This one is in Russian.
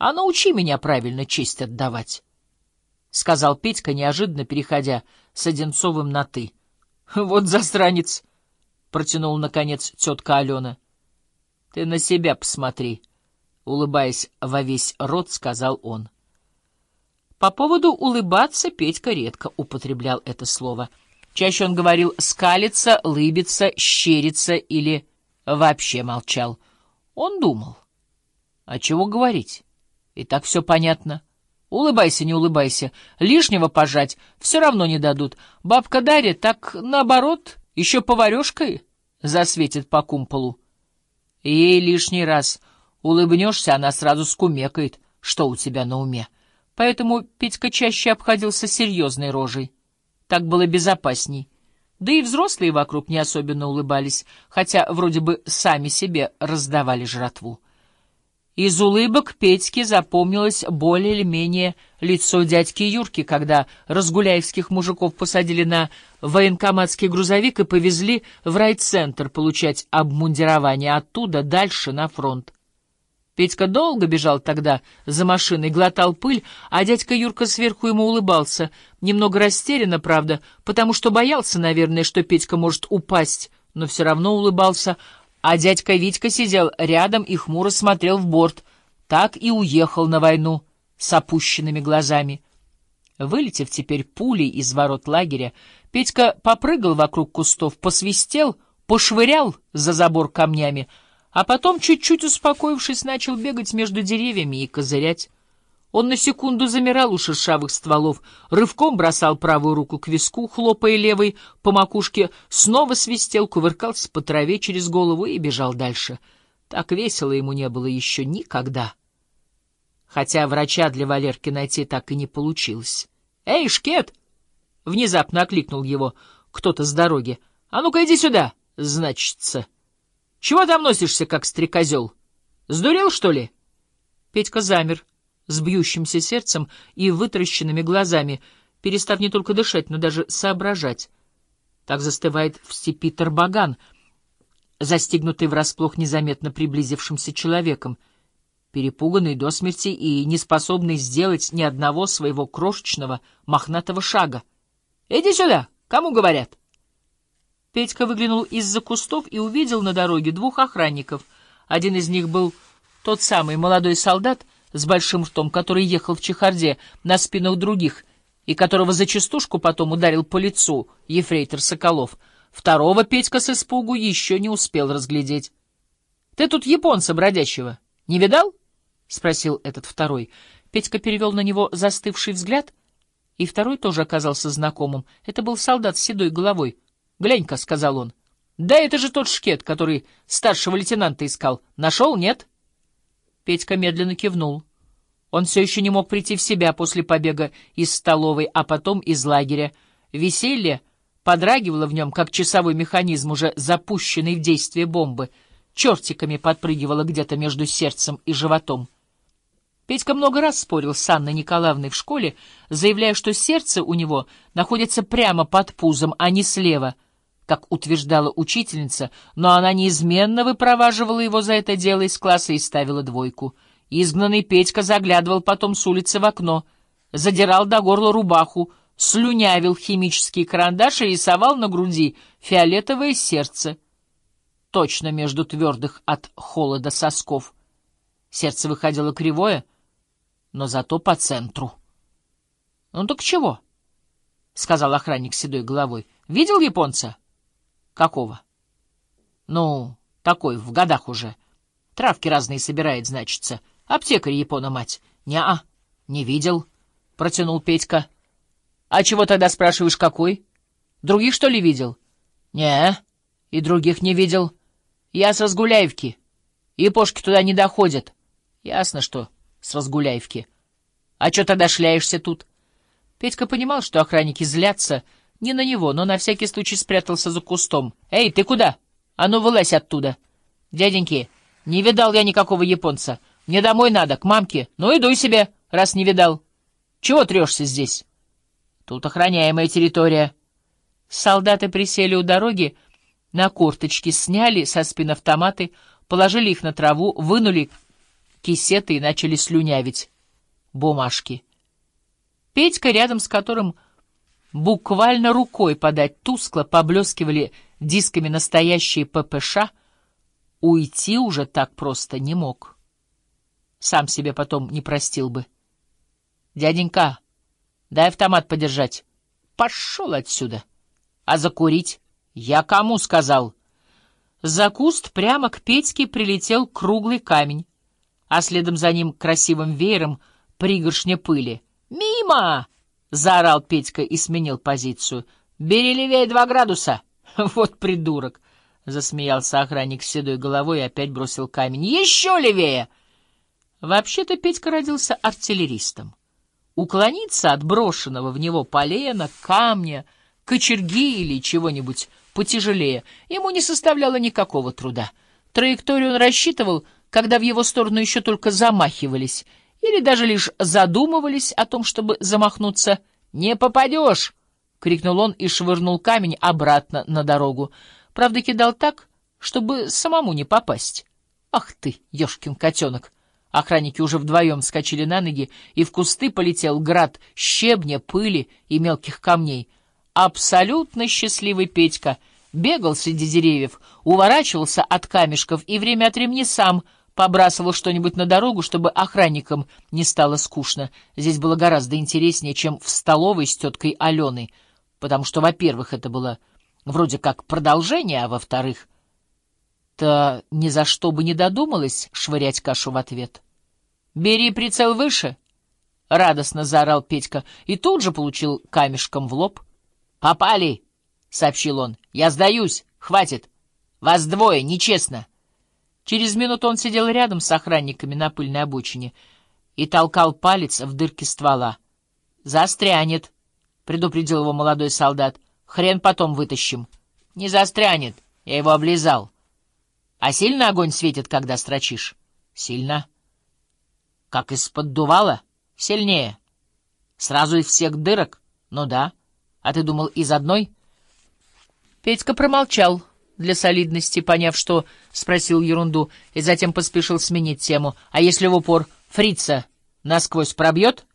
А научи меня правильно честь отдавать, — сказал Петька, неожиданно переходя с Одинцовым на «ты». — Вот засранец! — протянул, наконец, тетка Алена. — Ты на себя посмотри, — улыбаясь во весь рот, сказал он. По поводу улыбаться Петька редко употреблял это слово. Чаще он говорил «скалиться», «лыбиться», «щериться» или вообще молчал. Он думал. А чего говорить? И так все понятно. Улыбайся, не улыбайся. Лишнего пожать все равно не дадут. Бабка Дарья так, наоборот, еще поварешкой засветит по кумполу. Ей лишний раз улыбнешься, она сразу скумекает, что у тебя на уме. Поэтому Петька чаще обходился серьезной рожей. Так было безопасней. Да и взрослые вокруг не особенно улыбались, хотя вроде бы сами себе раздавали жратву. Из улыбок Петьке запомнилось более или менее лицо дядьки Юрки, когда разгуляевских мужиков посадили на военкоматский грузовик и повезли в райцентр получать обмундирование, оттуда дальше на фронт. Петька долго бежал тогда за машиной, глотал пыль, а дядька Юрка сверху ему улыбался, немного растерянно, правда, потому что боялся, наверное, что Петька может упасть, но все равно улыбался, а дядька Витька сидел рядом и хмуро смотрел в борт. Так и уехал на войну с опущенными глазами. Вылетев теперь пулей из ворот лагеря, Петька попрыгал вокруг кустов, посвистел, пошвырял за забор камнями, а потом, чуть-чуть успокоившись, начал бегать между деревьями и козырять. Он на секунду замирал у шершавых стволов, рывком бросал правую руку к виску, хлопая левой по макушке, снова свистел, кувыркался по траве через голову и бежал дальше. Так весело ему не было еще никогда. Хотя врача для Валерки найти так и не получилось. «Эй, Шкет!» — внезапно окликнул его кто-то с дороги. «А ну-ка иди сюда, значится. Чего там носишься, как стрекозел? Сдурел, что ли?» Петька замер с бьющимся сердцем и вытаращенными глазами, перестав не только дышать, но даже соображать. Так застывает в степи Тарбаган, застигнутый врасплох незаметно приблизившимся человеком, перепуганный до смерти и неспособный сделать ни одного своего крошечного мохнатого шага. «Иди сюда! Кому говорят?» Петька выглянул из-за кустов и увидел на дороге двух охранников. Один из них был тот самый молодой солдат, с большим ртом, который ехал в чехарде на спинах других и которого за частушку потом ударил по лицу ефрейтор Соколов. Второго Петька с испугу еще не успел разглядеть. — Ты тут японца бродячего не видал? — спросил этот второй. Петька перевел на него застывший взгляд, и второй тоже оказался знакомым. Это был солдат с седой головой. — Глянь-ка, — сказал он. — Да это же тот шкет, который старшего лейтенанта искал. Нашел, нет? — Петька медленно кивнул. Он все еще не мог прийти в себя после побега из столовой, а потом из лагеря. Веселье подрагивало в нем, как часовой механизм, уже запущенный в действие бомбы. Чертиками подпрыгивало где-то между сердцем и животом. Петька много раз спорил с Анной Николаевной в школе, заявляя, что сердце у него находится прямо под пузом, а не слева — как утверждала учительница, но она неизменно выпроваживала его за это дело из класса и ставила двойку. Изгнанный Петька заглядывал потом с улицы в окно, задирал до горла рубаху, слюнявил химический карандаш и рисовал на груди фиолетовое сердце, точно между твердых от холода сосков. Сердце выходило кривое, но зато по центру. — Ну так чего? — сказал охранник седой головой. — Видел японца? — Какого? Ну, такой, в годах уже. Травки разные собирает, значится. Аптекарь Япона мать. Не-а, не видел, протянул Петька. А чего тогда спрашиваешь, какой? Других, что ли, видел? не и других не видел. Я с Разгуляевки. Япошки туда не доходят. Ясно, что с Разгуляевки. А что тогда шляешься тут? Петька понимал, что охранники злятся, — не на него, но на всякий случай спрятался за кустом. «Эй, ты куда? А ну, вылазь оттуда!» «Дяденьки, не видал я никакого японца. Мне домой надо, к мамке. Ну, идуй себе, раз не видал. Чего трешься здесь?» «Тут охраняемая территория». Солдаты присели у дороги, на корточки сняли со спин автоматы, положили их на траву, вынули кисеты и начали слюнявить бумажки. Петька, рядом с которым буквально рукой подать тускло поблескивали дисками настоящие ППШ, уйти уже так просто не мог. Сам себе потом не простил бы. «Дяденька, дай автомат подержать». «Пошел отсюда». «А закурить?» «Я кому сказал?» За куст прямо к Петьке прилетел круглый камень, а следом за ним красивым веером пригоршня пыли. «Мимо!» — заорал Петька и сменил позицию. «Бери левее два градуса!» «Вот придурок!» — засмеялся охранник с седой головой и опять бросил камень. «Еще левее!» Вообще-то Петька родился артиллеристом. Уклониться от брошенного в него полена, камня, кочерги или чего-нибудь потяжелее ему не составляло никакого труда. Траекторию он рассчитывал, когда в его сторону еще только замахивались или даже лишь задумывались о том, чтобы замахнуться. «Не попадешь!» — крикнул он и швырнул камень обратно на дорогу. Правда, кидал так, чтобы самому не попасть. «Ах ты, ешкин котенок!» Охранники уже вдвоем вскочили на ноги, и в кусты полетел град щебня, пыли и мелких камней. Абсолютно счастливый Петька бегал среди деревьев, уворачивался от камешков и время от времени сам побрасывал что-нибудь на дорогу, чтобы охранникам не стало скучно. Здесь было гораздо интереснее, чем в столовой с теткой Аленой, потому что, во-первых, это было вроде как продолжение, а во-вторых, то ни за что бы не додумалась швырять кашу в ответ. «Бери прицел выше!» — радостно заорал Петька и тут же получил камешком в лоб. «Попали!» — сообщил он. «Я сдаюсь! Хватит! Вас двое, нечестно!» Через минуту он сидел рядом с охранниками на пыльной обочине и толкал палец в дырке ствола. «Застрянет!» — предупредил его молодой солдат. «Хрен потом вытащим!» «Не застрянет! Я его облизал!» А сильно огонь светит, когда строчишь? Сильно. Как из-под дувала? Сильнее. Сразу из всех дырок? Ну да. А ты думал, из одной? Петька промолчал для солидности, поняв, что спросил ерунду, и затем поспешил сменить тему. А если в упор фрица насквозь пробьет?